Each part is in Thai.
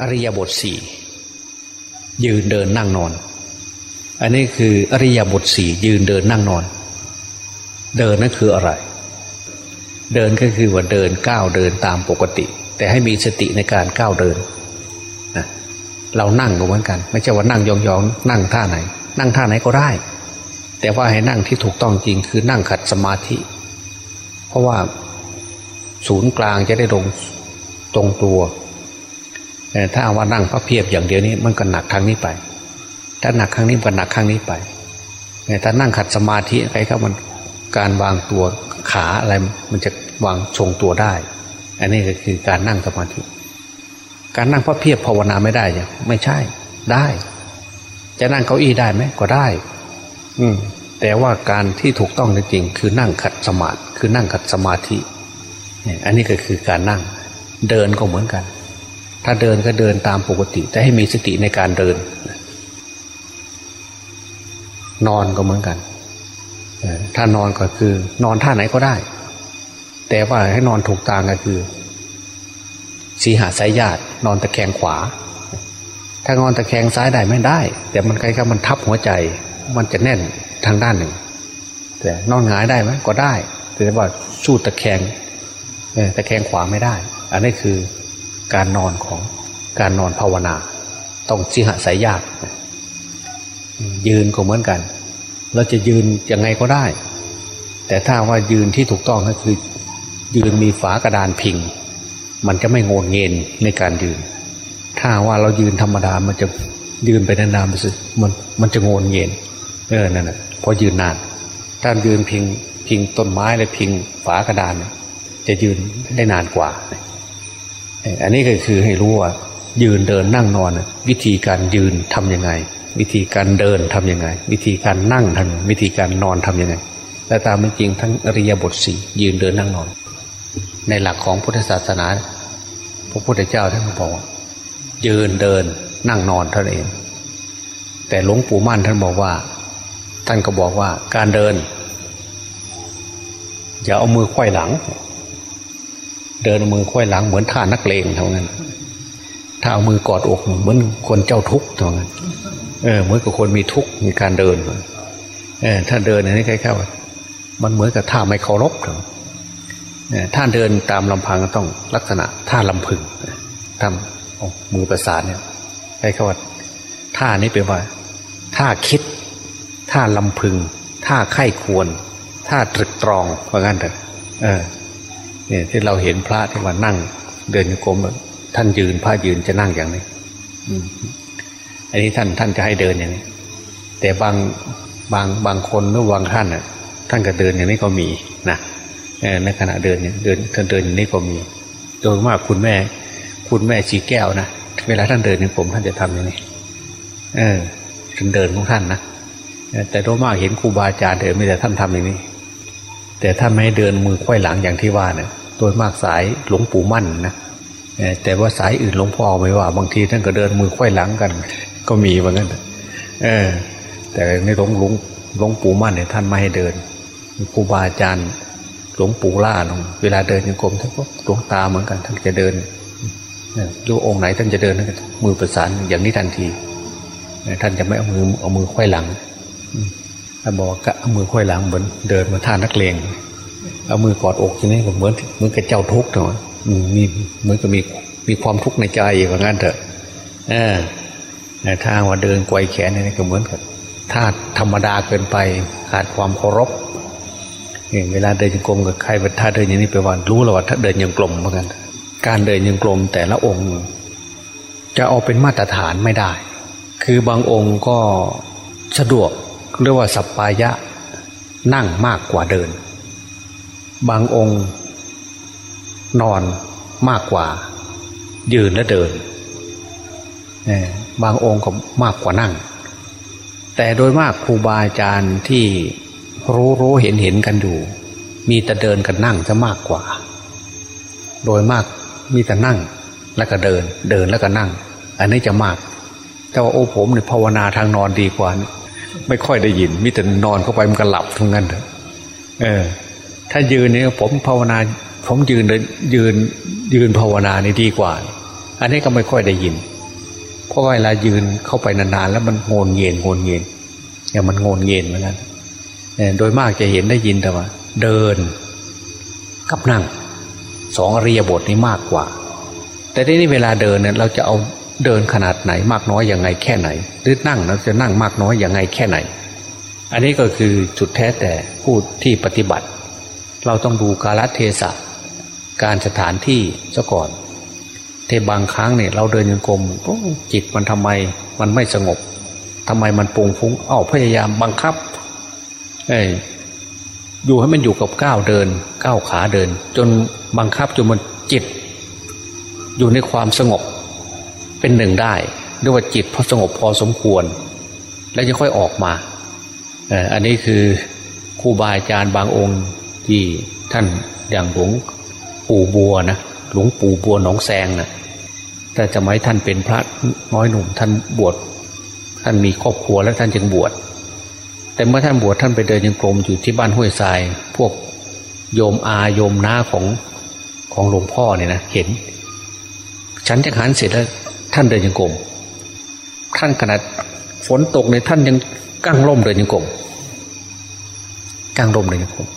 อริยบทสี่ยืนเดินนั่งนอน อันนี้คืออริยบทสี่ยืนเดินนั่งนอน เดินนั่นคืออะไร เดินก็คือว่าเดินก้าวเดินตามปกติ แต่ให้มีสติในการก้าวเดินนะเรานั่งก็เหมือนกัน ไม่ใช่ว่านั่งยองๆนั่งท่าไหน นั่งท่าไหนก็ได้ แต่ว่าให้นั่งที่ถูกต้องจริงคือนั่งขัดสมาธิ เพราะว่าศูนย์กลางจะได้ลงตรงตัว แต่ถ้าว่านั่งพระเพียบอย่างเดียวนี้มันก็หนักทางนี้ไป ถ้าหนักครั้งนี้ก็หนักครั้งนี้ไปแต่ถ้านั่งขัดสมาธิใครก็มันการวางตัวขาอะไรมันจะวางทรงตัวได้ อันนี้ก็คือการนั่งสมาธิ การนั่งพระเพียบภาวนาไม่ได้ยังไม่ใช่ได้ จะนั่งเก้าอี้ได้ไหมก็ได้ อืมแต่ว่าการที่ถูกต้องจริงๆคือนั่งขัดสมาธิคือนั่งขัดสมาธิอันนี้ก็คือการนั่งเดินก็เหมือนกัน ถ้าเดินก็เดินตามปกติ แต่ให้มีสติในการเดิน นอนก็เหมือนกันถ้านอนก็คือ นอนท่าไหนก็ได้ แต่ว่าให้นอนถูกทางก็คือ สีหาสายญาตินอนตะแคงขวา ถ้านอนตะแคงซ้ายได้ไม่ได้ แต่มันใกล้ๆมันทับหัวใจ มันจะแน่นทางด้านหนึ่ง แต่นอนหงายได้ไหมก็ได้ แต่ว่าสู้ตะแคงตะแคงขวาไม่ได้ อันนี้คือ การนอนของการนอนภาวนา ต้องสิหสายญาติยืนก็เหมือนกัน เราจะยืนยังไงก็ได้ แต่ถ้าว่ายืนที่ถูกต้องก็คือ ยืนมีฝากระดานพิง มันจะไม่งนเงินในการยืน ถ้าว่าเรายืนธรรมดามันจะยืนไปนานๆมันมันมันจะงนเงินเออนั่นแหละพอยืนนานถ้ายืนพิงพิงต้นไม้เลยพิงฝากระดาน จะยืนได้นานกว่า อันนี้ก็คือให้รู้ว่ายืนเดินนั่งนอน วิธีการยืนทํำยังไง วิธีการเดินทํำยังไง วิธีการนั่งทำวิธีการนอนทํำยังไงแต่ตามเป็นจริงทั้งอริยบทสี่ยืนเดินนั่งนอน ในหลักของพุทธศาสนาพระพุทธเจ้าท่านบอกว่ายืนเดินนั่งนอนเท่านั้นเอง แต่หลวงปู่มั่นท่านบอกว่า ท่านก็บอกว่าการเดินอย่าเอามือควายหลัง เดินมือควายหลังเหมือนท่านักเลงเท่านั้น ถ้าเอามือกอดอกเหมือนคนเจ้าทุกข์เท่านั้น เออเหมือนกับคนมีทุกข์มีการเดิน เออถ้าเดินอันนี้ใกล้ๆมันเหมือนกับท่าไม่เคารพเถอะถ้าเดินตามลำพังก็ต้องลักษณะท่าลำพึงทำมือประสานเนี่ยใช้คำว่าท่านี้เป็นว่า ท่าคิด ท่าลำพึง ท่าไข้ควร ท่าตรึกตรองว่างั้นเถอะเออ เนี่ยที่เราเห็นพระที่ว่านั่ง เดินโยกมท่านยืนพระยืนจะนั่งอย่างนี้อันนี้ท่านท่านจะให้เดินอย่างนี้ แต่บางบางบางคนหรือบางท่านอะ ท่านก็เดินอย่างนี้ก็มีนะในขณะเดินเนี่ยเดินท่านเดินอย่างนี้ก็มี โดยมากคุณแม่ คุณแม่ชีแก้วนะเวลาท่านเดินเนี่ยผมท่านจะทำอย่างนี้ เออท่านเดินของท่านนะแต่โดยมากเห็นครูบาอาจารย์เดินไม่แต่ท่านทำอย่างนี้ แต่ถ้าไม่เดินมือควยหลังอย่างที่ว่าเนี่ย โดยมากสายหลวงปู่มั่นนะแต่ว่าสายอื่นหลวงพ่อไม่ว่า บางทีท่านก็เดินมือควยหลังกัน ก็มีเหมือนกันเออ แต่ในหลวงหลวงหลวงปู่มั่นเนี่ยท่านไม่ให้เดินครูบาอาจารย์หลวงปู่ล่าลงเวลาเดินยังกรมท่านก็หลวงตาเหมือนกัน ท่านจะเดินดูองค์ไหนท่านจะเดินมือประสานอย่างนี้ทันที ท่านจะไม่เอามือเอามือควยหลังถ้าบอกก็เอามือค่อยหลังเหมือนเดินมาท่านักเลง เอามือกอดอกทีนี้ก็เหมือนเหมือนกับเจ้าทุกข์เนาะมีเหมือนกับมีมีความทุกข์ในใจอย่างนั้นเถอะเออถ้าว่าเดินไกวแขนนี่ก็เหมือนกับถ้าธรรมดาเกินไปขาดความเคารพเวลาเดินยังกลมกับใครเป็นท่าเดินอย่างนี้ไปวันรู้แล้วว่าถ้าเดินยังกลมเหมือนกัน การเดินยังกลมแต่ละองค์ จะเอาเป็นมาตรฐานไม่ได้ คือบางองค์ก็สะดวกเรียกว่าสัปปายะนั่งมากกว่าเดิน บางองค์นอนมากกว่า ยืนและเดิน บางองค์ก็มากกว่านั่ง แต่โดยมากครูบาอาจารย์ที่รู้รู้เห็นเห็นกันอยู่ มีแต่เดินกันนั่งจะมากกว่า โดยมากมีแต่นั่งแล้วก็เดิน เดินแล้วก็นั่ง อันนี้จะมาก แต่ว่าโอ้ผมเนี่ยภาวนาทางนอนดีกว่า ไม่ค่อยได้ยินมิแต่นอนเข้าไปมันก็หลับทั้งนั้นเออ ถ้ายืนเนี่ยผมภาวนา ผมยืนเลยยืนยืนภาวนานี่ดีกว่า อันนี้ก็ไม่ค่อยได้ยิน เพราะเวลายืนเข้าไปนานๆแล้วมันโงนเงียนโงนเงียนอย่างมันโงนเงียนเหมือนกันโดยมากจะเห็นได้ยินแต่ว่า เดินกับนั่งสองอริยบทนี้มากกว่า แต่ที่นี่เวลาเดินเนี่ยเราจะเอาเดินขนาดไหนมากน้อยอย่างไงแค่ไหน หรือนั่งเราจะนั่งมากน้อยอย่างไงแค่ไหน อันนี้ก็คือจุดแท้แต่ผู้ที่ปฏิบัติ เราต้องดูกาลเทศะการสถานที่ซะก่อนเทบางครั้งเนี่ยเราเดินยังกลมจิตมันทำไมมันไม่สงบทำไมมันปุงฟุ้งอ้าพยายามบังคับเอ้ยอยู่ให้มันอยู่กับก้าวเดินก้าวขาเดิน จนบังคับจนมันจิต อยู่ในความสงบเป็นหนึ่งได้ด้วยว่าจิตพอสงบพอสมควร แล้วจะค่อยออกมาอันนี้คือครูบาอาจารย์บางองค์ ที่ท่านอย่างหลวงปู่บัวนะหลวงปู่บัวหนองแซงนะแต่สมัยท่านเป็นพระน้อยหนุ่มท่านบวชท่านมีครอบครัวแล้วท่านจึงบวชแต่เมื่อท่านบวชท่านไปเดินยังกรมอยู่ที่บ้านห้วยทราย พวกโยมอาโยมน้าของของหลวงพ่อเนี่ยนะเห็น ฉันจะหันเสร็จแล้วท่านเดินยังกรมท่านขนาดฝนตกในท่านยังกั้งร่มเดินยังกรมกั้งร่มเดินยังกรม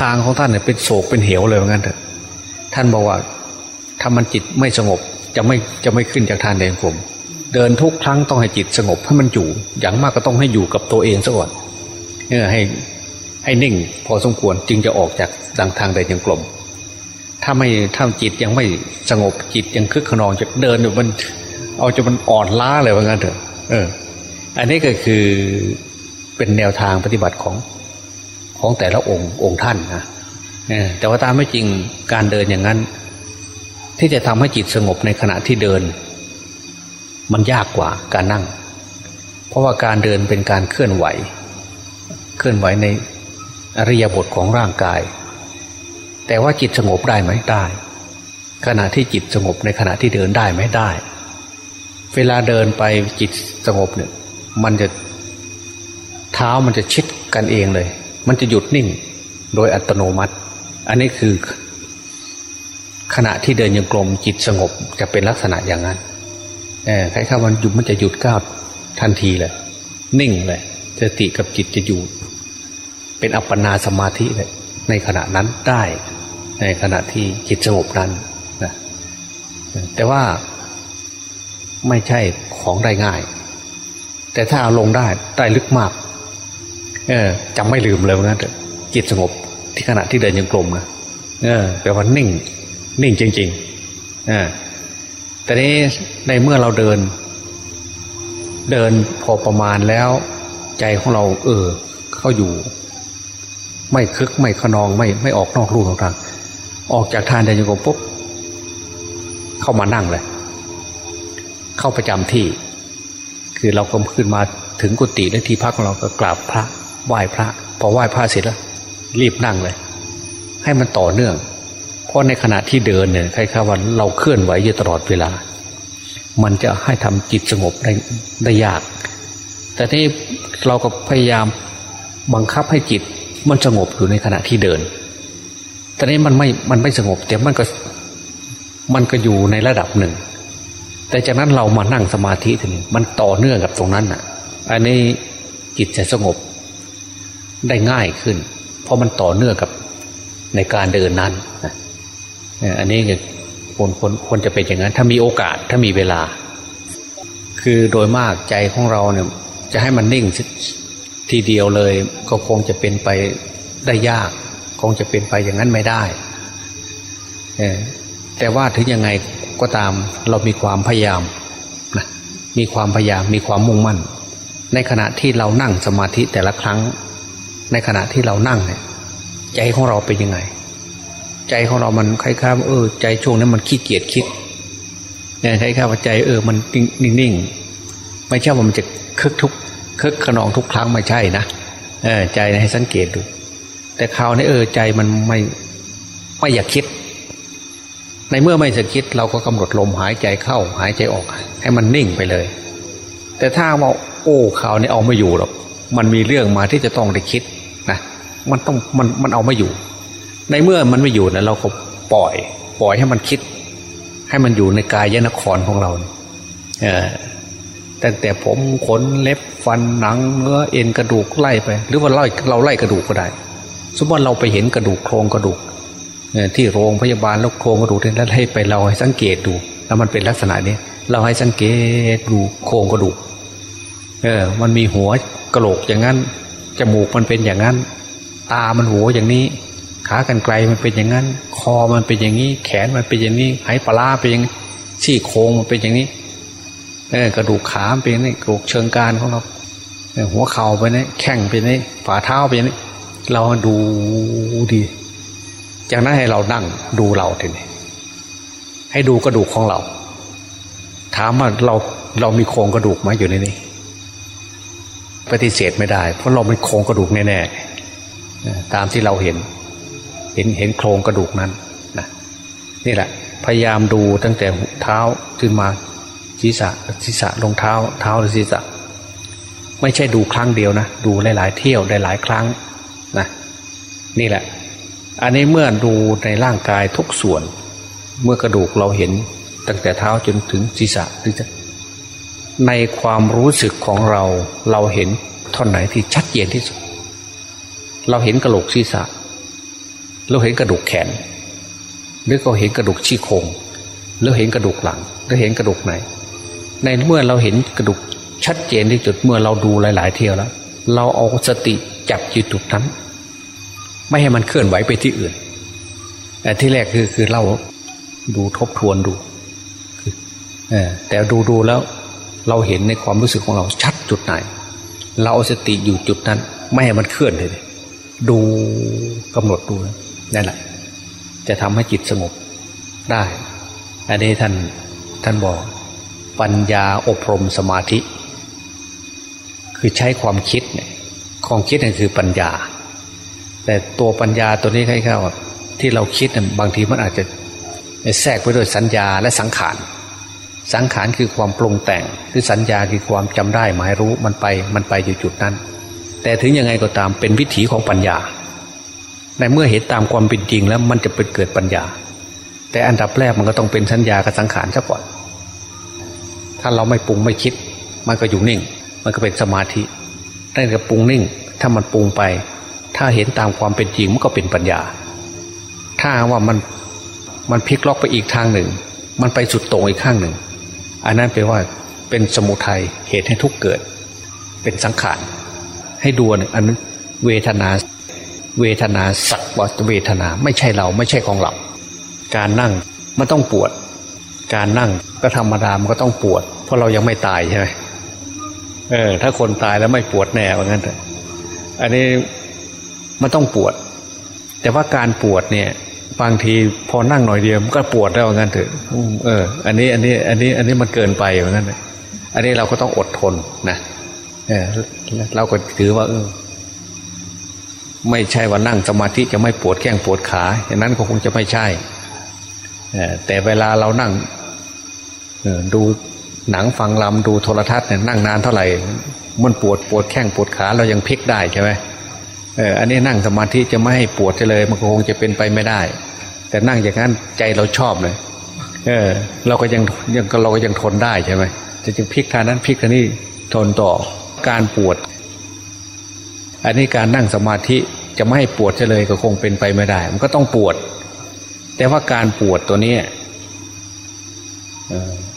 ทางของท่านเนี่ยเป็นโศกเป็นเหวเลยเหมือนกันเถอะท่านบอกว่าถ้ามันจิตไม่สงบจะไม่จะไม่ขึ้นจากทานเดินกรมเดินทุกครั้งต้องให้จิตสงบให้มันอยู่ อย่างมากก็ต้องให้อยู่กับตัวเองซะก่อนเออให้ให้นิ่ง พอสมควรจึงจะออกจากดังทางเดินยังกลม ถ้าไม่ถ้าจิตยังไม่สงบจิตยังคึกขนองจะเดินอยู่มัน เอาจะมันอ่อนล้าเลยว่างั้นเถอะเออ อันนี้ก็คือเป็นแนวทางปฏิบัติของ ของแต่ละองค์องค์ท่านนะแต่ว่าตามไม่จริงการเดินอย่างนั้น ที่จะทำให้จิตสงบในขณะที่เดิน มันยากกว่าการนั่ง เพราะว่าการเดินเป็นการเคลื่อนไหว เคลื่อนไหวในอริยบทของร่างกาย แต่ว่าจิตสงบได้ไหมได้ขณะที่จิตสงบในขณะที่เดินได้ไหมได้ เวลาเดินไปจิตสงบเนี่ยมันจะเท้ามันจะชิดกันเองเลย มันจะหยุดนิ่งโดยอัตโนมัติ อันนี้คือ ขณะที่เดินยังกลมจิตสงบจะเป็นลักษณะอย่างนั้นเออใครข้ามันหยุดมันจะหยุดก้าวทันทีเลย นิ่งเลยสติกับจิตจะอยู่ เป็นอัปปนาสมาธิเลยในขณะนั้นได้ในขณะที่จิตสงบนั้นนะแต่ว่าไม่ใช่ของได้ง่าย แต่ถ้าเอาลงได้ได้ลึกมาก เออจำไม่ลืมเลยว่างั้นจิตสงบที่ขณะที่เดินยังกลมนะเออแปลว่านิ่ง นิ่งจริงๆอ่าแต่นี้ในเมื่อเราเดิน เดินพอประมาณแล้ว ใจของเรา เออ เข้าอยู่ ไม่คึกไม่ขนองไม่ไม่ออกนอกรูนอกทาง ออกจากทานเดินยังกลมปุ๊บเข้ามานั่งเลย เข้าประจำที่ คือเราก็ขึ้นมาถึงกุฏิและที่พักของเราก็กราบพระ ไหว้พระ พอไหว้พระเสร็จแล้ว รีบนั่งเลย ให้มันต่อเนื่อง เพราะในขณะที่เดินเนี่ยใครๆว่าเราเคลื่อนไหวอยู่ตลอดเวลา มันจะให้ทำจิตสงบได้ได้ยาก แต่ที่เราก็พยายามบังคับให้จิตมันสงบอยู่ในขณะที่เดิน แต่นี้มันไม่ มันไม่สงบแต่มันก็ มันก็อยู่ในระดับหนึ่ง แต่จากนั้นเรามานั่งสมาธิทีนี้มันต่อเนื่องกับตรงนั้นอะ อันนี้จิตจะสงบ ได้ง่ายขึ้น เพราะมันต่อเนื่องกับในการเดินนั้นอันนี้ควรควรควรจะเป็นอย่างนั้น ถ้ามีโอกาสถ้ามีเวลา คือโดยมากใจของเราเนี่ย จะให้มันนิ่งทีเดียวเลย ก็คงจะเป็นไปได้ยาก คงจะเป็นไปอย่างนั้นไม่ได้แต่ว่าถึงยังไงก็ตามเรามีความพยายามนะมีความพยายามมีความมุ่งมั่น ในขณะที่เรานั่งสมาธิแต่ละครั้ง ในขณะที่เรานั่งเนี่ยใจของเราเป็นยังไง ใจของเรามันคล้ายๆเออ ใจช่วงนั้นมันขี้เกียจคิดเนี่ยคล้ายๆว่าใจเออมันนิ่งๆไม่ใช่ว่ามันจะคึกทุกคึกขนองทุกครั้งไม่ใช่นะเออใจให้สังเกตดู แต่คราวนี้เออใจมันไม่ไม่อยากคิด ในเมื่อไม่จะคิดเราก็กำหนดลมหายใจเข้าหายใจออก ให้มันนิ่งไปเลย แต่ถ้าว่าโอ้ข่าวนี้เอาไม่อยู่หรอกมันมีเรื่องมาที่จะต้องได้คิด นะมันต้องมันมันเอาไม่อยู่ ในเมื่อมันไม่อยู่นะเราก็ปล่อย ปล่อยให้มันคิด ให้มันอยู่ในกายยนครของเราเออตั้งแต่ผมขนเล็บฟันหนังเนื้อเอ็นกระดูกไล่ไป หรือว่าไล่เราไล่กระดูกก็ได้ สมมติเราไปเห็นกระดูกโครงกระดูกที่โรงพยาบาลแล้วโครงกระดูกนั้นให้ไปเราให้สังเกตดูแล้วมันเป็นลักษณะนี้เราให้สังเกตดูโครงกระดูก เออ มันมีหัวกระโหลกอย่างนั้น จมูกมันเป็นอย่างนั้น ตามันหัวอย่างนี้ ขากันไกลมันเป็นอย่างนั้น คอมันเป็นอย่างนี้ แขนมันเป็นอย่างนี้ไหปลาเป็นอย่างนี้ซี่โครงมันเป็นอย่างนี้เออกระดูกขาเป็นอย่างนี้กระดูกเชิงการของเราหัวเข่าไปนี่แข้งไปนี่ฝ่าเท้าไปนี่เราดูดี จากนั้นให้เรานั่งดูเราทีนี้ให้ดูกระดูกของเรา ถามว่าเราเรามีโครงกระดูกไหมอยู่ในนี้ ปฏิเสธไม่ได้ เพราะเราเป็นโครงกระดูกแน่ๆตามที่เราเห็น เห็นเห็นโครงกระดูกนั้นนะนี่แหละ พยายามดูตั้งแต่เท้าขึ้นมาศีรษะศีรษะลงเท้า เท้าหรือศีรษะ ไม่ใช่ดูครั้งเดียวนะ ดูหลายๆเที่ยวหลายครั้งนะนี่แหละ อันนี้เมื่อดูในร่างกายทุกส่วน เมื่อกระดูกเราเห็นตั้งแต่เท้าจนถึงศีรษะหรือจะ ในความรู้สึกของเราเราเห็นท่อนไหนที่ชัดเจนที่สุด เราเห็นกระโหลกศีรษะ เราเห็นกระดูกแขน หรือเราเห็นกระดูกชี้โครงหรือเห็นกระดูกหลังหรือเห็นกระดูกไหน ในเมื่อเราเห็นกระดูกชัดเจนที่สุดเมื่อเราดูหลาย ๆ เที่ยวแล้ว เราเอาสติจับอยู่จุดนั้น ไม่ให้มันเคลื่อนไหวไปที่อื่น แต่ที่แรกคือคือเราดูทบทวนดูแต่ดูดูแล้ว เราเห็นในความรู้สึกของเราชัดจุดไหน เราเอาสติอยู่จุดนั้น ไม่ให้มันเคลื่อนเลย ดูกำหนดดูนั่นแหละจะทำให้จิตสงบได้ อันนี้ท่านท่านบอก ปัญญาอบรมสมาธิ คือใช้ความคิดเนี่ยความคิดนั่นคือปัญญา แต่ตัวปัญญาตัวนี้ใครเข้าที่เราคิดบางทีมันอาจจะแทรกไปด้วยสัญญาและสังขาร สังขารคือความปรุงแต่ง คือสัญญาคือความจำได้หมายรู้มันไปมันไปอยู่จุดนั้น แต่ถึงยังไงก็ตามเป็นวิถีของปัญญา ในเมื่อเห็นตามความเป็นจริงแล้วมันจะเป็นเกิดปัญญา แต่อันดับแรกมันก็ต้องเป็นสัญญากับสังขารซะก่อน ถ้าเราไม่ปรุงไม่คิด มันก็อยู่นิ่ง มันก็เป็นสมาธิได้กับปรุงนิ่ง ถ้ามันปรุงไป ถ้าเห็นตามความเป็นจริงมันก็เป็นปัญญา ถ้าว่ามันมันพลิกล็อกไปอีกทางหนึ่ง มันไปสุดตรงอีกข้างหนึ่ง อันนั้นแปลว่าเป็นสมุทัยเหตุให้ทุกเกิด เป็นสังขารให้ดูอันนั้นเวทนาเวทนาสักวัตเวทนาไม่ใช่เราไม่ใช่ของเรา การนั่งมันต้องปวด การนั่งก็ธรรมดามันก็ต้องปวด เพราะเรายังไม่ตายใช่ไหมเออถ้าคนตายแล้วไม่ปวดแน่ว่างั้นเถอะอันนี้มันต้องปวด แต่ว่าการปวดเนี่ย บางทีพอนั่งหน่อยเดียวมันก็ปวดแล้วงั้นเถอะเออ อันนี้อันนี้อันนี้อันนี้มันเกินไปอย่างนั้นอันนี้เราก็ต้องอดทนนะเออเราก็ถือว่าเออไม่ใช่ว่านั่งสมาธิจะไม่ปวดแข้งปวดขา อย่างนั้นก็คงจะไม่ใช่แต่เวลาเรานั่งดูหนังฟังลำดูโทรทัศน์เนี่ยนั่งนานเท่าไหร่ มันปวดปวดแข้งปวดขาเรายังพลิกได้ใช่ไหม เอออันนี้นั่งสมาธิจะไม่ให้ปวดเลย มันคงจะเป็นไปไม่ได้ แต่นั่งอย่างนั้นใจเราชอบเลยเออ เราก็ยังยังเราก็ยังทนได้ใช่ไหมจะจึงพลิกทางนั้นพลิกทางนี้ทนต่อการปวด อันนี้การนั่งสมาธิจะไม่ให้ปวดเลยก็คงเป็นไปไม่ได้ มันก็ต้องปวด แต่ว่าการปวดตัวนี้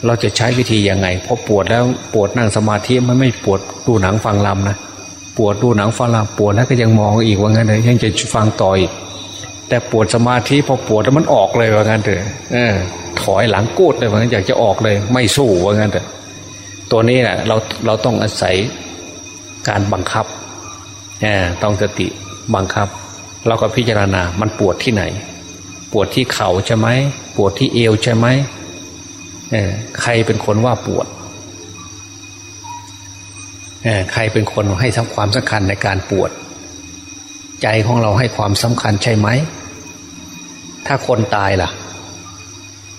เราจะใช้วิธียังไงพอปวดแล้วปวดนั่งสมาธิมันไม่ปวดดูหนังฟังลำนะ ปวดดูหนังฟังลำปวดแล้วก็ยังมองอีกว่างั้นเลยยังจะฟังต่ออีกแต่ปวดสมาธิพอปวดแล้วมันออกเลยว่างั้นเถอะเออถอยหลังกูดเลยว่างั้นอยากจะออกเลย ไม่สู้ว่างั้นเถอะตัวนี้แหละเราเราต้องอาศัยการบังคับเออต้องสติบังคับ เราก็พิจารณามันปวดที่ไหน ปวดที่เข่าใช่ไหมปวดที่เอวใช่ไหมใครเป็นคนว่าปวด ใครเป็นคนให้ทำความสำคัญในการปวด ใจของเราให้ความสำคัญใช่ไหม ถ้าคนตายล่ะ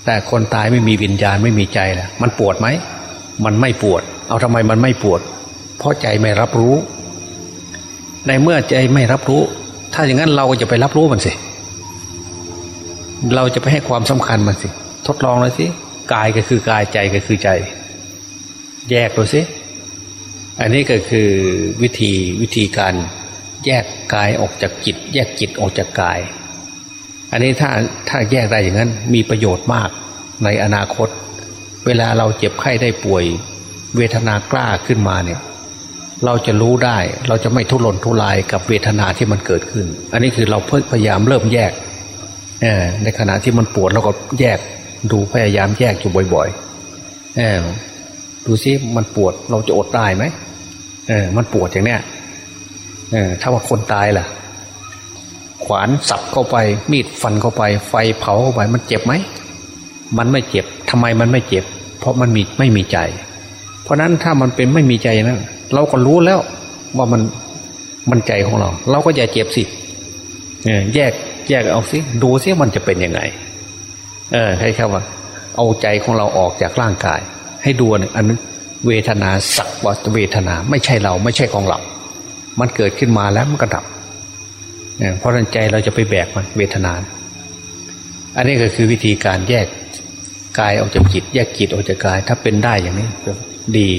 แต่คนตายไม่มีวิญญาณไม่มีใจล่ะ มันปวดไหม มันไม่ปวด เอาทำไมมันไม่ปวด เพราะใจไม่รับรู้ ในเมื่อใจไม่รับรู้ ถ้าอย่างนั้นเราก็จะไปรับรู้มันสิ เราจะไปให้ความสำคัญมันสิ ทดลองเลยสิกายก็คือกายใจก็คือใจ แยกดูสิ อันนี้ก็คือวิธีวิธีการแยกกายออกจากจิต แยกจิตออกจากกาย อันนี้ถ้าถ้าแยกได้อย่างนั้นมีประโยชน์มากในอนาคต เวลาเราเจ็บไข้ได้ป่วย เวทนากล้าขึ้นมาเนี่ย เราจะรู้ได้เราจะไม่ทุรนทุรายกับเวทนาที่มันเกิดขึ้น อันนี้คือเราเพิ่พยายามเริ่มแยกในขณะที่มันปวดเราก็แยกดูพยายามแยกอยู่บ่อยๆเออดูซิมันปวดเราจะอดได้ไหม เออ มันปวดอย่างเนี้ยเออ ถ้าว่าคนตายล่ะ ขวานสับเข้าไป มีดฟันเข้าไป ไฟเผาเข้าไป มันเจ็บไหม มันไม่เจ็บทำไมมันไม่เจ็บ เพราะมันมีไม่มีใจ เพราะนั้นถ้ามันเป็นไม่มีใจนั้นเราก็รู้แล้วว่ามันมันใจของเรา เราก็อย่าเจ็บสิเออแยกแยกเอาสิดูสิมันจะเป็นยังไง เออให้ครับว่า เอาใจของเราออกจากร่างกาย ให้ดูอันนั้น เวทนาสักวัตเวทนาไม่ใช่เราไม่ใช่ของเรา มันเกิดขึ้นมาแล้วมันก็ดับเนี่ยเพราะนั้นใจเราจะไปแบกมันเวทนา อันนี้ก็คือวิธีการแยกกายออกจากจิต แยกจิตออกจากกาย ถ้าเป็นได้อย่างนี้ดี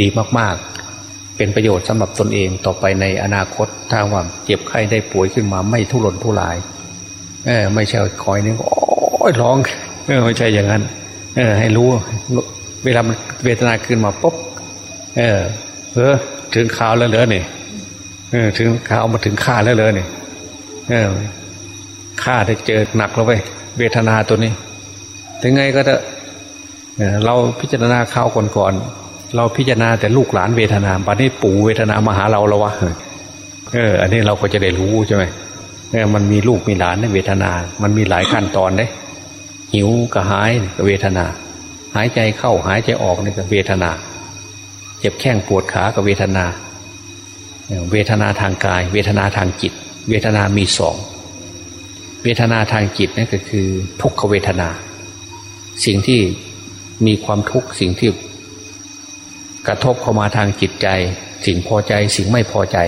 ดีมากๆ เป็นประโยชน์สำหรับตนเองต่อไปในอนาคต ถ้าว่าเจ็บไข้ได้ป่วยขึ้นมาไม่ทุรนทุรายเออไม่ใช่คอยนึงโอ้ยร้องเออไม่ใช่อย่างนั้น เออ ให้รู้ เวลามันเวทนาขึ้นมาปุ๊บเออเออถึงข่าวแล้วเหรอเนี่ยเออถึงข่าวมาถึงข่าแล้วเหรอเนี่ยเออข่าได้เจอหนักแล้วไปเวทนาตัวนี้ ถึงไงก็จะเราพิจารณาข่าวก่อนๆเราพิจารณาแต่ลูกหลานเวทนาบัดนี้ปู่เวทนามาหาเราแล้ววะเออ อันนี้เราก็จะได้รู้ใช่ไหมเออมันมีลูกมีหลานในเวทนา มันมีหลายขั้นตอนเด้หิวกระหายกับเวทนา หายใจเข้าหายใจออกนี่ก็เวทนา เจ็บแข้งปวดขากับเวทนา เวทนาทางกาย เวทนาทางจิต เวทนามีสองเวทนาทางจิตนั่นก็คือทุกขเวทนา สิ่งที่มีความทุกข์สิ่งที่กระทบเข้ามาทางจิตใจ สิ่งพอใจสิ่งไม่พอใจ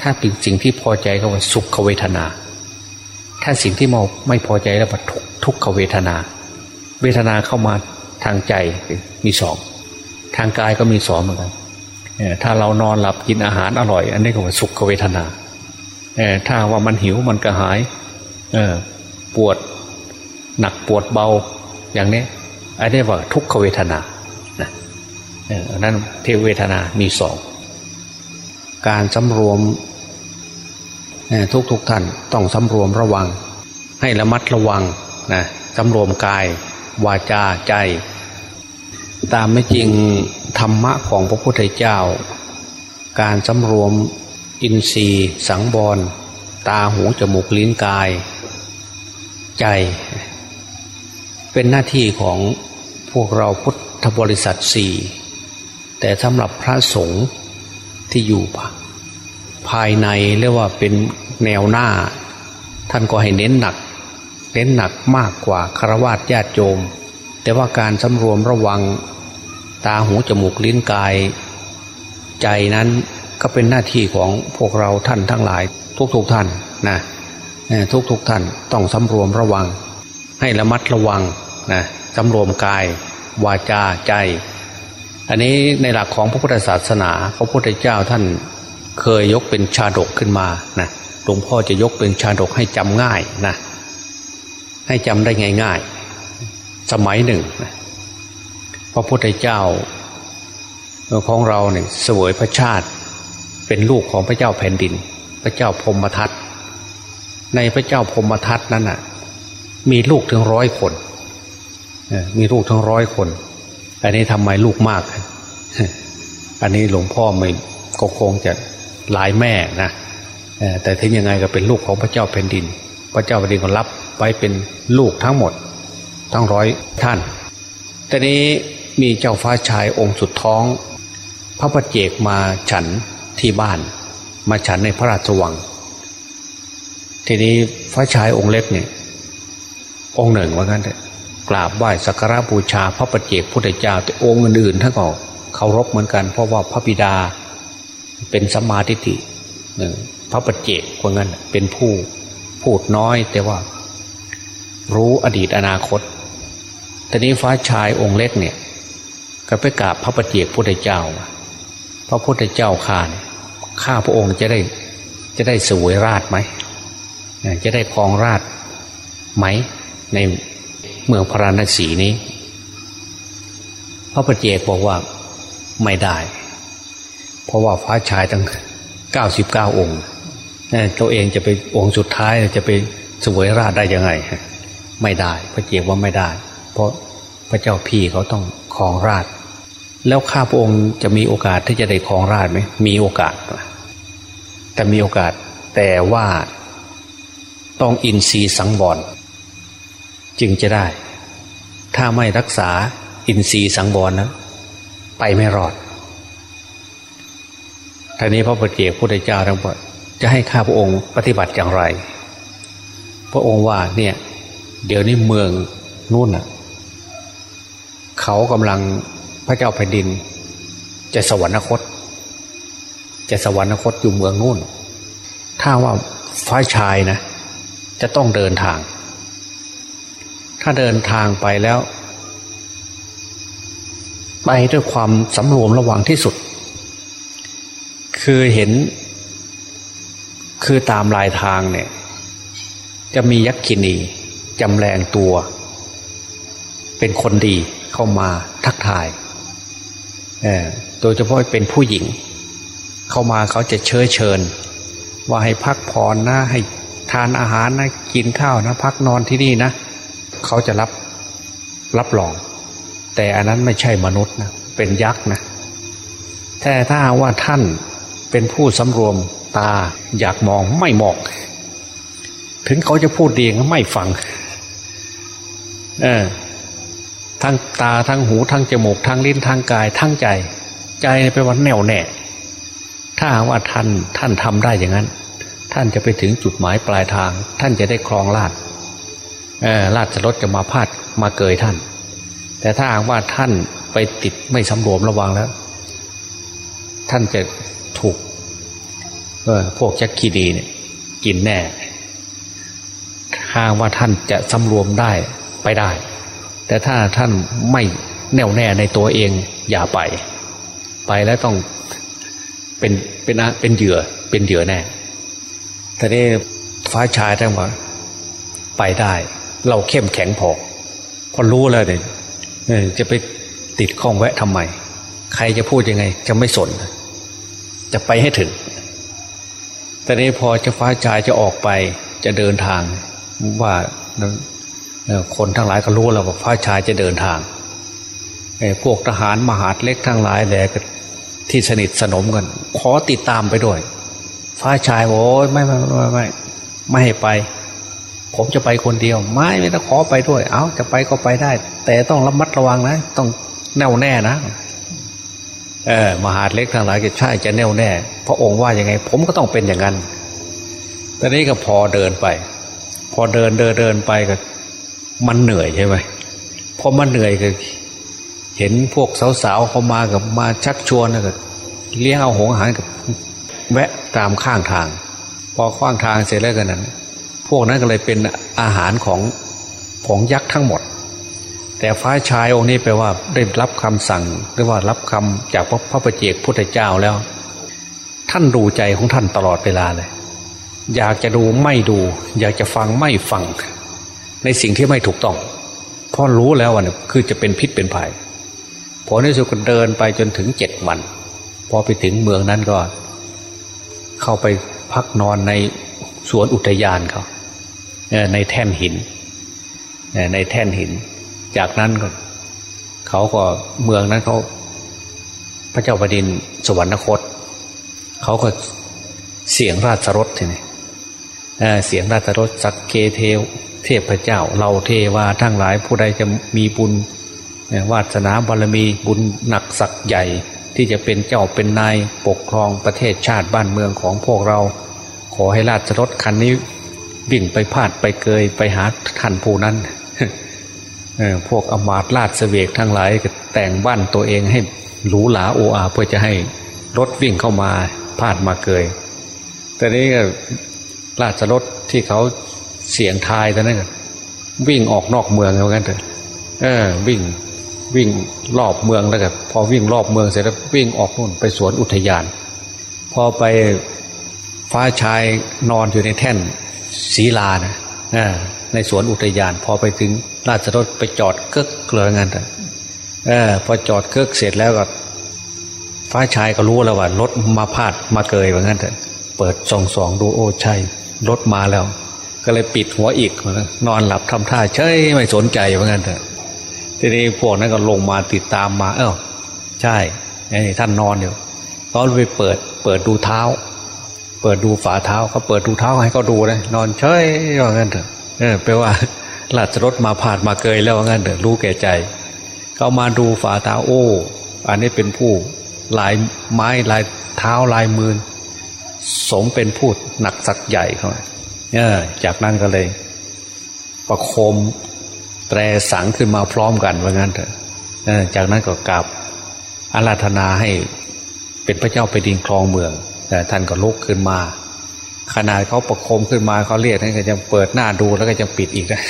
ถ้าเป็นสิ่งที่พอใจก็ว่าสุขเวทนา ถ้าสิ่งที่มไม่พอใจแล้วว่าทุกขเวทนา เวทนาเข้ามา ทางใจมีสองทางกายก็มีสองเหมือนกันถ้าเรานอนหลับกินอาหารอร่อย อันนี้ก็ว่าสุขเวทนาถ้าว่ามันหิวมันกระหายปวดหนักปวดเบาอย่างนี้อันนี้ว่าทุกขเวทนาอันนั้นเทวเวทนามีสองการสำรวมทุกทุกท่านต้องสำรวมระวัง ให้ระมัดระวังนะสำรวมกาย วาจาใจ ตามไม่จริงธรรมะของพระพุทธเจ้า การสำรวมอินทรีย์สังบรตาหูจมูกลิ้นกาย ใจ เป็นหน้าที่ของพวกเราพุทธบริษัทสี่แต่สำหรับพระสงฆ์ที่อยู่ภายในเรียกว่าเป็นแนวหน้า ท่านก็ให้เน้นหนัก น้นหนักมากกว่าคารวะญาติโยม แต่ว่าการสำรวมระวังตาหูจมูกลิ้นกาย ใจนั้นก็เป็นหน้าที่ของพวกเราท่านทั้งหลาย ทุกๆทท่านนะทุกๆทท่านต้องสำรวมระวัง ให้ระมัดระวังนะสำรวมกายวาจาใจ อันนี้ในหลักของพระพุทธศาสนา พระพุทธเจ้าท่านเคยยกเป็นชาดกขึ้นมานะหลวงพ่อจะยกเป็นชาดกให้จำง่ายนะ ให้จำได้ง่าย ๆ สมัยหนึ่งพระพุทธเจ้าของเราเนี่ยเสวยพระชาติเป็นลูกของพระเจ้าแผ่นดิน พระเจ้าพมทัตในพระเจ้าพมทัตนั้นน่ะ มีลูกถึงร้อยคนมีลูกทั้งร้อยคน อันนี้ทำไมลูกมาก อันนี้หลวงพ่อไม่ก็คงจะหลายแม่นะแต่ถึงยังไงก็เป็นลูกของพระเจ้าแผ่นดิน พระเจ้าแผ่นดินก็รับ ไว้เป็นลูกทั้งหมด ทั้งร้อยท่านแต่นี้มีเจ้าฟ้าชายองค์สุดท้อง พระประเจกมาฉันที่บ้าน มาฉันในพระราชวัง ทีนี้ฟ้าชายองค์เล็กเนี่ย องค์หนึ่งว่างั้นกราบไหว้สักการะบูชาพระประเจกพุทธเจ้าแต่องค์อื่นๆท่านก็เคารพเหมือนกัน เพราะว่าพระบิดาเป็นสัมมาทิฏฐิหนึ่งพระประเจกว่างั้นเป็นผู้พูดน้อยแต่ว่า รู้อดีตอนาคตตอนนี้ฟ้าชายองค์เล็กเนี่ย ก็ไปกราบพระประเจกพุทธเจ้า พระพุทธเจ้าขานข้าพระองค์จะได้จะได้สวยราชไหม จะได้ครองราชไหม ในเมืองพระราณสีนี้ พระประเจกบอกว่าไม่ได้ เพราะว่าฟ้าชายตั้งเก้าสิบเก้าองค์ ตัวเองจะไปองค์สุดท้ายจะไปสวยราชได้ยังไง ไม่ได้พระเจกว่าไม่ได้ เพราะพระเจ้าพี่เขาต้องครองราชแล้วข้าพระองค์จะมีโอกาสที่จะได้ครองราชไหมมีโอกาส แต่มีโอกาสแต่ว่าต้องอินทรีย์สังวรจึงจะได้ ถ้าไม่รักษาอินทรีย์สังวรนะไปไม่รอดทีนี้พระปฏิเจกพุทธเจ้าทั้งหมดจะให้ข้าพระองค์ปฏิบัติอย่างไร พระองค์ว่าเนี่ย เดี๋ยวนี้เมืองนู่นน่ะ เขากำลังพระเจ้าแผ่นดิน จะสวรรคต จะสวรรคตอยู่เมืองนู่น ถ้าว่าฟ้ายชายนะ จะต้องเดินทาง ถ้าเดินทางไปแล้ว ไปด้วยความสำรวมระวังที่สุด คือเห็น คือตามลายทางเนี่ย จะมียักษ์คินี จำแรงตัว เป็นคนดีเข้ามาทักทายโดยเฉพาะเป็นผู้หญิง เข้ามาเขาจะเชิญเชิญ ว่าให้พักผ่อนนะให้ทานอาหารนะกินข้าวนะ พักนอนที่นี่นะเขาจะรับรับรอง แต่อันนั้นไม่ใช่มนุษย์นะเป็นยักษ์นะแต่ถ้าว่าท่านเป็นผู้สำรวมตาอยากมองไม่มอง ถึงเขาจะพูดดีก็ไม่ฟัง เออทั้งตาทั้งหูทั้งจมูกทั้งลิ้นทั้งกายทั้งใจ ใจเป็นวันแน่วแน่ ถ้าว่าท่านท่านทำได้อย่างนั้น ท่านจะไปถึงจุดหมายปลายทาง ท่านจะได้ครองราชเออราชรถจะมาพาดมาเกยท่าน แต่ถ้าว่าท่านไปติดไม่สำรวมระวังแล้ว ท่านจะถูกเออพวกจักขีดีเนี่ยกินแน่ถ้าว่าท่านจะสำรวมได้ ไปได้ แต่ถ้าท่านไม่แน่วแน่ในตัวเองอย่าไป ไปแล้วต้องเป็นเป็นเป็นเหยื่อเป็นเหยื่อแน่แต่นี่ฟ้าชายท่านว่าไปได้ เราเข้มแข็งพอพอรู้แล้วเนี่ยจะไปติดข้องแวะทำไม ใครจะพูดยังไง จะไม่สน จะไปให้ถึง แต่นี้พอจะฟ้าชายจะออกไปจะเดินทางว่า คนทั้งหลายก็รู้แล้วว่าฟ้าชายจะเดินทางพวกทหารมหาดเล็กทั้งหลายแหละที่สนิทสนมกัน ขอติดตามไปด้วยฟ้ายชายโอ้ยไม่ไม่ไม่ไม่ไม่ให้ไป ผมจะไปคนเดียว ไม่ไม่ต้องขอไปด้วย เอาจะไปก็ไปได้ แต่ต้องระมัดระวังนะ ต้องแน่วแน่นะเออมหาดเล็กทั้งหลายก็ใช่จะแน่วแน่ พระองค์ว่ายังไง ผมก็ต้องเป็นอย่างนั้นตอนนี้ก็พอเดินไป พอเดินเดินเดินไปก็ มันเหนื่อยใช่ไหมพอมันเหนื่อยก็เห็นพวกสาวๆเขามากับมาชักชวนก็เลี้ยงเอาหงอาหารกับแวะตามข้างทาง พอข้างทางเสร็จแล้วกันนั้น พวกนั้นก็เลยเป็นอาหารของของยักษ์ทั้งหมด แต่ฟ้าชายองค์นี้แปลว่าได้รับคำสั่งหรือว่ารับคำจากพระพระประเจกพุทธเจ้าแล้ว ท่านดูใจของท่านตลอดเวลาเลย อยากจะดูไม่ดู อยากจะฟังไม่ฟัง ในสิ่งที่ไม่ถูกต้องเพราะรู้แล้วว่าคือจะเป็นพิษเป็นภัยพอในสุดก็เดินไปจนถึงเจ็ดวันพอไปถึงเมืองนั้นก็ เข้าไปพักนอนในสวนอุทยานเขาในแท่นหินในแท่นหิน จากนั้นก็เขาก็เมืองนั้นเขาพระเจ้าแผ่นดินสวรรคต เขาก็เสียงราชรถทีนี้เสียงราชรถสักเคเทว เทพเจ้า เราเทวาทั้งหลายผู้ใดจะมีบุญวาสนาบารมีบุญหนักสักใหญ่ ที่จะเป็นเจ้าเป็นนายปกครองประเทศชาติบ้านเมืองของพวกเรา ขอให้ราชรถคันนี้วิ่งไปพาดไปเกยไปหาท่านผู้นั้นพวกอมาตราชเสวกทั้งหลายแต่งบ้านตัวเองให้หรูหราโออาเพื่อจะให้รถวิ่งเข้ามาพาดมาเกยแต่นี้ราชรถที่เขา เสียงทายแต่นั้นวิ่งออกนอกเมืองเหมือนกันเถอะเออ วิ่งวิ่งรอบเมืองแล้วก็พอวิ่งรอบเมืองเสร็จแล้ววิ่งออกนู่นไปสวนอุทยาน พอไปฟ้าชายนอนอยู่ในแท่นศีลานะในสวนอุทยาน พอไปถึงราชรถไปจอดเก๊กเกลยงั้นแต่เออพอจอดเก๊กเสร็จแล้วก็ ฟ้าชายก็รู้แล้วว่ารถมาพาดมาเกยว่างั้นแต่เปิดส่องสองดูโอ้ใช่รถมาแล้ว ก็เลยปิดหัวอีก นอนหลับทำท่าเฉยไม่สนใจว่างั้นเถอะทีนี้พวกนั้นก็ลงมาติดตามมา เอ้าใช่นี่ท่านนอนอยู่ตอนไปเปิด เปิดดูเท้า เปิดดูฝ่าเท้าเขาเปิดดูเท้าให้เขาดูนะนอนเฉยว่างั้นเถอะเออแปลว่าหลัดรถมาผ่านมาเกยแล้วว่างั้นเถอะรู้แก่ใจ เขามาดูฝ่าเท้าโอ้อันนี้เป็นผู้ลายไม้ลายเท้าลายมือสมเป็นผู้หนักสักใหญ่เขา เออจากนั้นก็เลย ประโคมแตรสังขึ้นมาพร้อมกันว่างั้นเถอะจากนั้นก็กราบอาราธนาให้เป็นพระเจ้าไปดินครองเมือง แต่ท่านก็ลุกขึ้นมา ขนาดเขาประโคมขึ้นมาเขาเรียกท่านก็จะเปิดหน้าดูแล้วก็จะปิดอีกนะ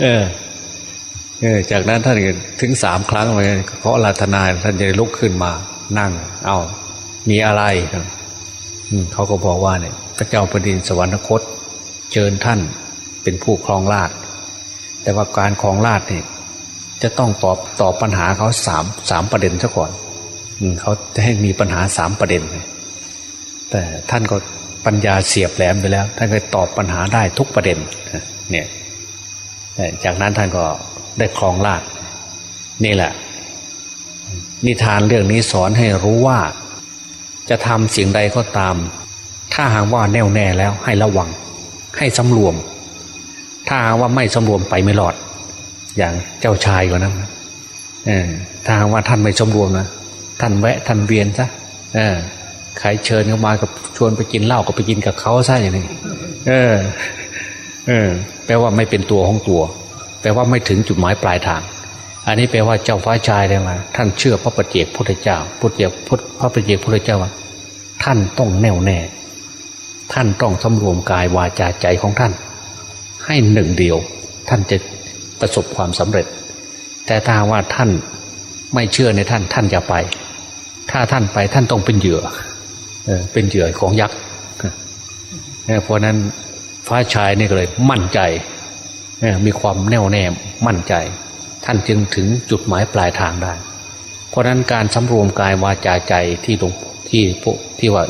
เออเออจากนั้นท่านถึงสามครั้งเลยเขาอาราธนาท่านจะลุกขึ้นมา นั่ง เอามีอะไรครับ เขาก็บอกว่าเนี่ยพระเจ้าแผ่นดินสวรรคตเชิญท่านเป็นผู้ครองราชแต่ว่าการครองราชเนี่ยจะต้องตอบตอบปัญหาเขาสามสามประเด็นซะก่อนเขาจะให้มีปัญหาสามประเด็น แต่ท่านก็ปัญญาเสียบแหลมไปแล้ว ท่านก็ตอบปัญหาได้ทุกประเด็นเนี่ยจากนั้นท่านก็ได้ครองราชนี่แหละ นิทานเรื่องนี้สอนให้รู้ว่า จะทำสิ่งใดก็ตาม ถ้าหากว่าแน่วแน่แล้วให้ระวัง ให้สำรวม ถ้าหากว่าไม่สำรวมไปไม่รอด อย่างเจ้าชายกว่านั้นถ้าหากว่าท่านไม่สำรวมนะท่านแวะท่านเวียนซะใครเชิญเข้ามากับชวนไปกินเหล้าก็ไปกินกับเขาซะอย่างนี้เออ เออ แปลว่าไม่เป็นตัวของตัว แปลว่าไม่ถึงจุดหมายปลายทาง อันนี้แปลว่าเจ้าฟ้าชายได้มา ท่านเชื่อพระปฏิเจกพุทธเจ้าพุทธเจ้าพระปฏิเจกพุทธเจ้าว่าท่านต้องแน่วแน่ ท่านต้องสำรวมกายวาจาใจของท่าน ให้หนึ่งเดียว ท่านจะประสบความสำเร็จ แต่ถ้าว่าท่านไม่เชื่อในท่านท่านจะไป ถ้าท่านไปท่านต้องเป็นเหยื่อเป็นเหยื่อของยักษ์เพราะนั้นฟ้าชายนี่ก็เลยมั่นใจมีความแน่วแน่มั่นใจ ท่านจึงถึงจุดหมายปลายทางได้ เพราะนั้นการสำรวมกายวาจาใจที่หลวงที่พวกที่ว่า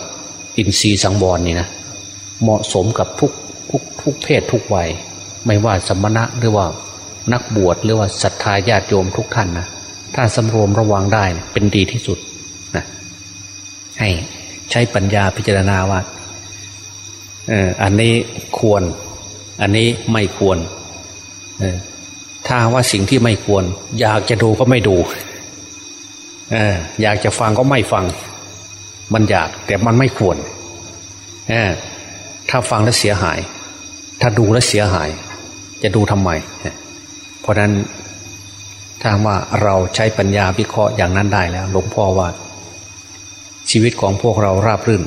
อินทรีย์สังวรนี่นะเหมาะสมกับทุกทุกทุกเพศทุกวัย ไม่ว่าสมณะหรือว่านักบวชหรือว่าศรัทธาญาติโยมทุกท่านนะถ้าสำรวมระวังได้เป็นดีที่สุดนะให้ใช้ปัญญาพิจารณาว่าเอออันนี้ควร อันนี้ไม่ควรเออ ถ้าว่าสิ่งที่ไม่ควร อยากจะดูก็ไม่ดูออยากจะฟังก็ไม่ฟัง มันอยากแต่มันไม่ควรถ้าฟังแล้วเสียหาย ถ้าดูแล้วเสียหาย จะดูทำไม เพราะนั้นถ้าว่าเราใช้ปัญญาวิเคราะห์อย่างนั้นได้แล้ว หลวงพ่อว่า ชีวิตของพวกเราราบรื่น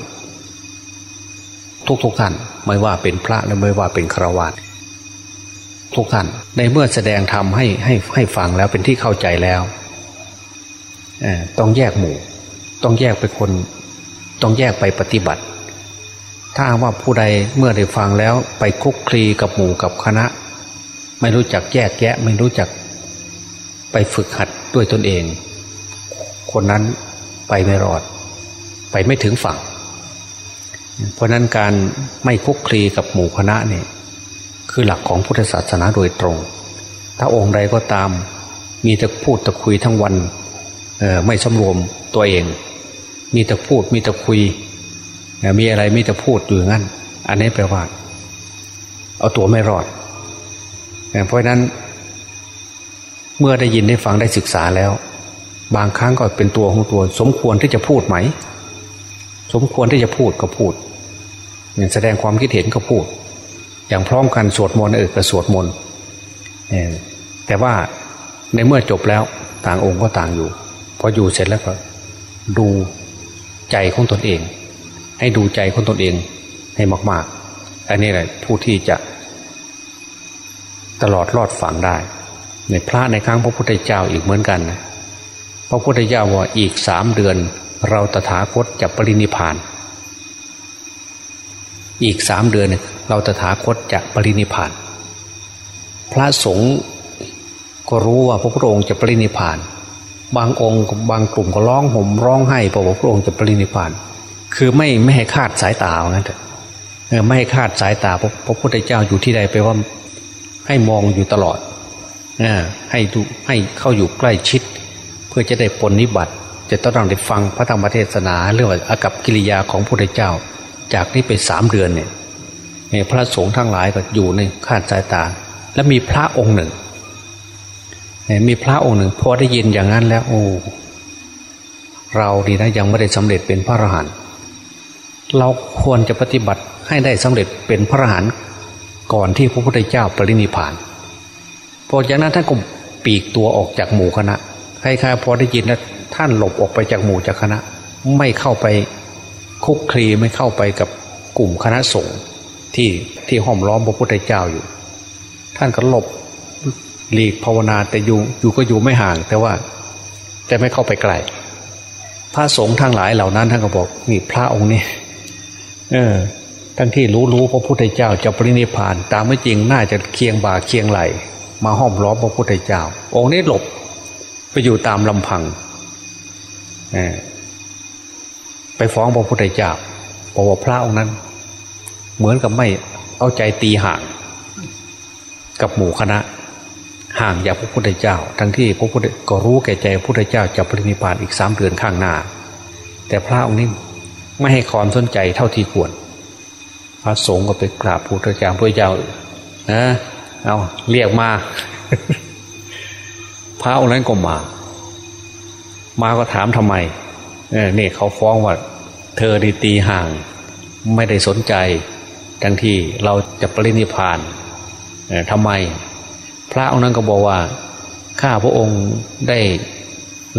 ทุกๆทท่านไม่ว่าเป็นพระและไม่ว่าเป็นครวญ ทุกท่าน ในเมื่อแสดงธรรมให้ให้ให้ฟังแล้วเป็นที่เข้าใจแล้วต้องแยกหมู่ ต้องแยกไปคน ต้องแยกไปปฏิบัติ ถ้าว่าผู้ใดเมื่อได้ฟังแล้วไปคุกคลีกับหมู่กับคณะ ไม่รู้จักแยกแยะ ไม่รู้จักไปฝึกหัดด้วยตนเอง คนนั้นไปไม่รอด ไปไม่ถึงฝั่ง เพราะนั้นการไม่คุกคลีกับหมู่คณะเนี่ย คือหลักของพุทธศาสนาโดยตรง ถ้าองค์ใดก็ตาม มีแต่พูดแต่คุยทั้งวันไม่สำรวมตัวเอง มีแต่พูดมีแต่คุย มีอะไรมีแต่พูดอยู่งั้น อันนี้แปลว่า เอาตัวไม่รอด เพราะนั้น เมื่อได้ยินได้ฟังได้ศึกษาแล้ว บางครั้งก็เป็นตัวของตัว สมควรที่จะพูดไหม สมควรที่จะพูดก็พูดอย่างแสดงความคิดเห็นก็พูด อย่างพร้อมกันสวดมนต์เออก็สวดมนต์แต่ว่าในเมื่อจบแล้วต่างองค์ก็ต่างอยู่พออยู่เสร็จแล้วก็ดูใจของตนเอง ให้ดูใจของตนเองให้มาก ๆ อันนี้แหละผู้ที่จะ ตลอดรอดฝังได้ ในพระในครั้งพระพุทธเจ้าอีกเหมือนกันนะพระพุทธเจ้าว่าอีกสามเดือน เราตถาคตจะปรินิพาน อีกสามเดือนเราตถาคตจะปรินิพาน พระสงฆ์ก็รู้ว่าพระพุทธองค์จะปรินิพาน บางองค์บางกลุ่มก็ร้องห่มร้องไห้พระว่าพระองค์จะปรินิพาน คือไม่ไม่ให้คาดสายตางั้นเถอะไม่ให้คาดสายตาพระพุทธเจ้าอยู่ที่ใดไปว่าให้มองอยู่ตลอดให้ดูให้เข้าอยู่ใกล้ชิด เพื่อจะได้ผลนิบัติ จะต้องได้ฟังพระธรรมเทศนาเรื่องอากับกิริยาของพระพุทธเจ้า จากนี้ไปสามเดือนเนี่ยพระสงฆ์ทั้งหลายก็อยู่ในคาดสายตา และมีพระองค์หนึ่งมีพระองค์หนึ่งพอได้ยินอย่างนั้นแล้วโอ้เราดีนะยังไม่ได้สำเร็จเป็นพระอรหันต์เราควรจะปฏิบัติให้ได้สำเร็จเป็นพระอรหันต์ก่อนที่พระพุทธเจ้าปรินิพานพอจากนั้นท่านก็ปีกตัวออกจากหมู่คณะใครๆพอได้ยินแล้วท่านหลบออกไปจากหมู่จากคณะ ไม่เข้าไป คุกคลีไม่เข้าไปกับกลุ่มคณะสงฆ์ที่ที่ห้อมล้อมพระพุทธเจ้าอยู่ ท่านก็หลบหลีกภาวนาแต่อยู่อยู่ก็อยู่ไม่ห่าง แต่ว่าแต่ไม่เข้าไปไกลพระสงฆ์ทั้งหลายเหล่านั้นท่านก็บอกนี่พระองค์นี้เออทั้งที่รู้รู้พระพุทธเจ้าจะปรินิพาน ตามไม่จริงน่าจะเคียงบ่าเคียงไหล มาห้อมล้อมพระพุทธเจ้า องค์นี้หลบไปอยู่ตามลำพังไป ฟ้องพระพุทธเจ้าบอกว่าพระองค์นั้น เหมือนกับไม่เอาใจตีห่าง กับหมู่คณะ ห่างจากพระพุทธเจ้า ทั้งที่พระพุทธก็รู้แก่ใจพระพุทธเจ้าจะปรินิพานอีกสามเดือนข้างหน้า แต่พระองค์นี้ไม่ให้ความสนใจเท่าที่ควร พระสงฆ์ก็ไปกราบพระพุทธเจ้าพระเจ้านะเอาเรียกมา พระองค์นั้นก็มา มาก็ถามทำไมเนี่ยเขาฟ้องว่า เธอดีตีห่างไม่ได้สนใจ ทั้งที่เราจะปรินิพานทำไม พระองค์นั้นก็บอกว่า ข้าพระองค์ได้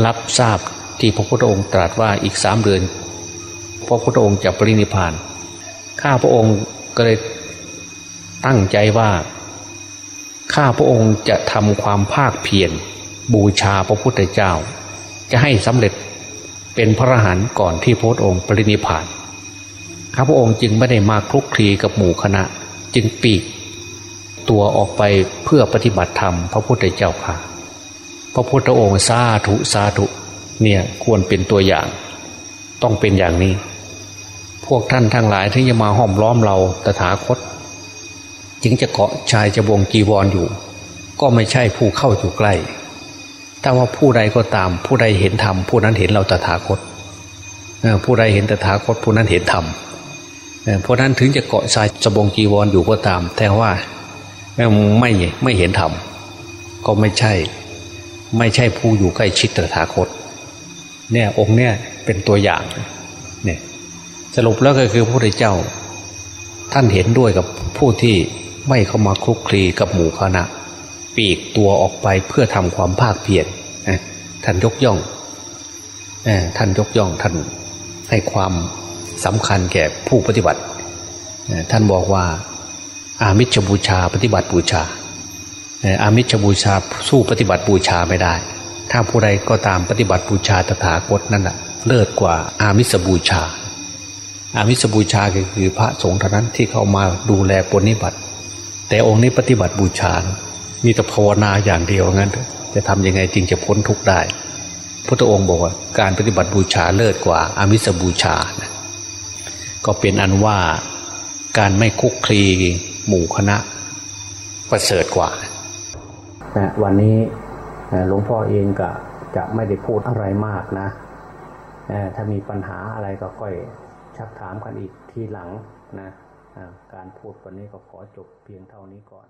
รับทราบที่พระพุทธองค์ตรัสว่าอีกสามเดือนพระพุทธองค์จะปรินิพาน ข้าพระองค์ก็เลยตั้งใจว่า ข้าพระองค์จะทำความภาคเพียรบูชาพระพุทธเจ้า จะให้สำเร็จ เป็นพระอรหันต์ก่อนที่พระองค์ปรินิพานข้าพระองค์จึงไม่ได้มาคลุกคลีกับหมู่คณะ จึงปีก ตัวออกไปเพื่อปฏิบัติธรรม พระพุทธเจ้าค่ะ พระพุทธองค์สาธุสาธุเนี่ยควรเป็นตัวอย่าง ต้องเป็นอย่างนี้ พวกท่านทั้งหลายที่จะมาห้อมล้อมเราตถาคต จึงจะเกาะชายจะวงจีวรออยู่ ก็ไม่ใช่ผู้เข้าอยู่ใกล้ ถ้าว่าผู้ใดก็ตาม ผู้ใดเห็นธรรมผู้นั้นเห็นเราตถาคตผู้ใดเห็นตถาคตผู้นั้นเห็นธรรมเพราะนั้นถึงจะเกาะชายจะวงจีวรออยู่ก็ตาม แต่ว่าไม่ไม่เห็นธรรมก็ไม่ใช่ ไม่ใช่ผู้อยู่ใกล้ชิดตถาคต เนี่ยองค์เนี่ยเป็นตัวอย่างเนี่ยสรุปแล้วก็คือพระพุทธเจ้า ท่านเห็นด้วยกับผู้ที่ไม่เข้ามาคลุกคลีกับหมู่คณะ ปีกตัวออกไปเพื่อทำความภาคเพียรท่านยกย่องท่านยกย่องท่านให้ความสำคัญแก่ผู้ปฏิบัติ ท่านบอกว่า อามิชบูชาปฏิบัติบูชา อามิชบูชาสู้ปฏิบัติบูชาไม่ได้ ถ้าผู้ใดก็ตามปฏิบัติบูชาตถาคตนั่นแหะเลิศกว่าอามิสบูชา อามิสบูชาก็คือพระสงฆ์เท่านั้นที่เข้ามาดูแลปนิบัติ แต่องค์นี้ปฏิบัติบูชา มีแต่ภาวนาอย่างเดียวงั้น จะทำยังไงจึงจะพ้นทุกข์ได้พระองค์บอกว่าการปฏิบัติบูชาเลิศกว่าอามิสบูชานะก็เป็นอันว่าการไม่คุกคลีหมู่คณะประเสริฐกว่า วันนี้หลวงพ่อเองก็จะไม่ได้พูดอะไรมากนะ ถ้ามีปัญหาอะไรก็ค่อยชักถามกันอีกทีหลังนะ การพูดวันนี้ก็ขอจบเพียงเท่านี้ก่อน